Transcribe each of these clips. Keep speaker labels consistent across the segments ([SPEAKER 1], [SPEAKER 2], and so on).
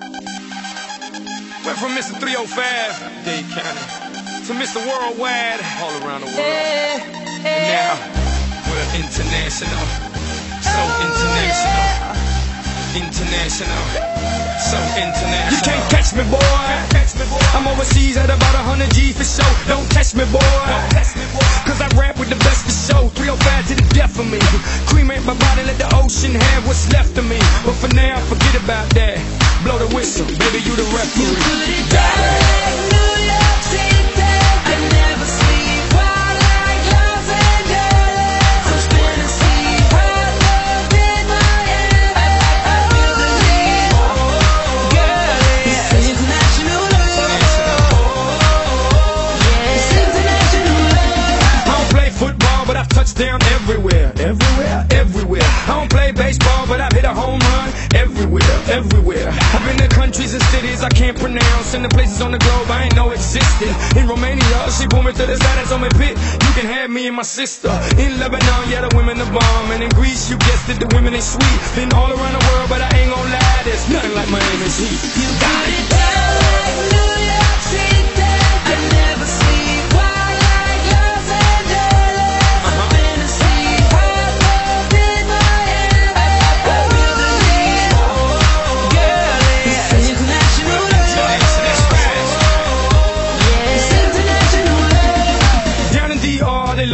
[SPEAKER 1] Went from Mr. 305, Dade County, to Mr. Worldwide, all around the world. And now, we're international. So oh, international. International. So international. You can't catch me, boy. Catch me, boy. I'm overseas at about 100 G for show. Don't catch me, boy. Cause I rap with the best for show. 305 to the death of me. Cremate my body, let the ocean have what's left of me. But for now, forget about that. Blow the whistle, baby, you the referee. I don't play football, but I've touched down everywhere, everywhere, everywhere. I don't play baseball, but I've hit a home run everywhere, everywhere. I've been to countries and cities I can't pronounce, and the places on the globe I ain't know existed. In Romania, she pulled me to the side and told me, "Pit, you can have me and my sister." In Lebanon, yeah, the women are bomb, and in Greece, you guessed it, the women ain't sweet. Been all around the world, but I ain't gon' lie, there's nothing like Miami's heat. You got it.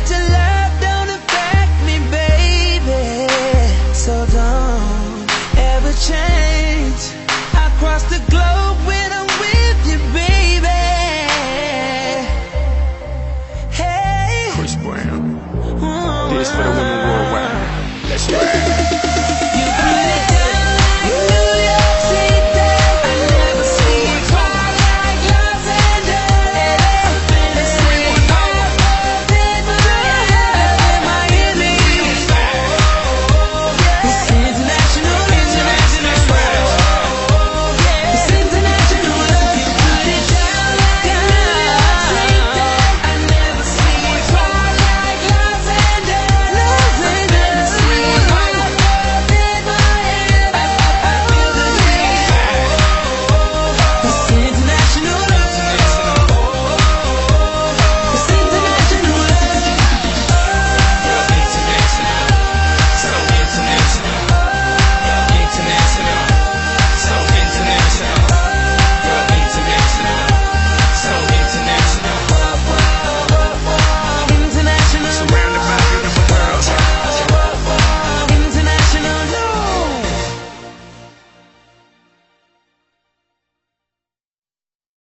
[SPEAKER 2] That your love don't affect me, baby. So don't ever change. I cross the globe when I'm with you, baby. Hey,
[SPEAKER 1] Chris Brown,
[SPEAKER 2] ooh,
[SPEAKER 1] this for the women worldwide. Let's ride.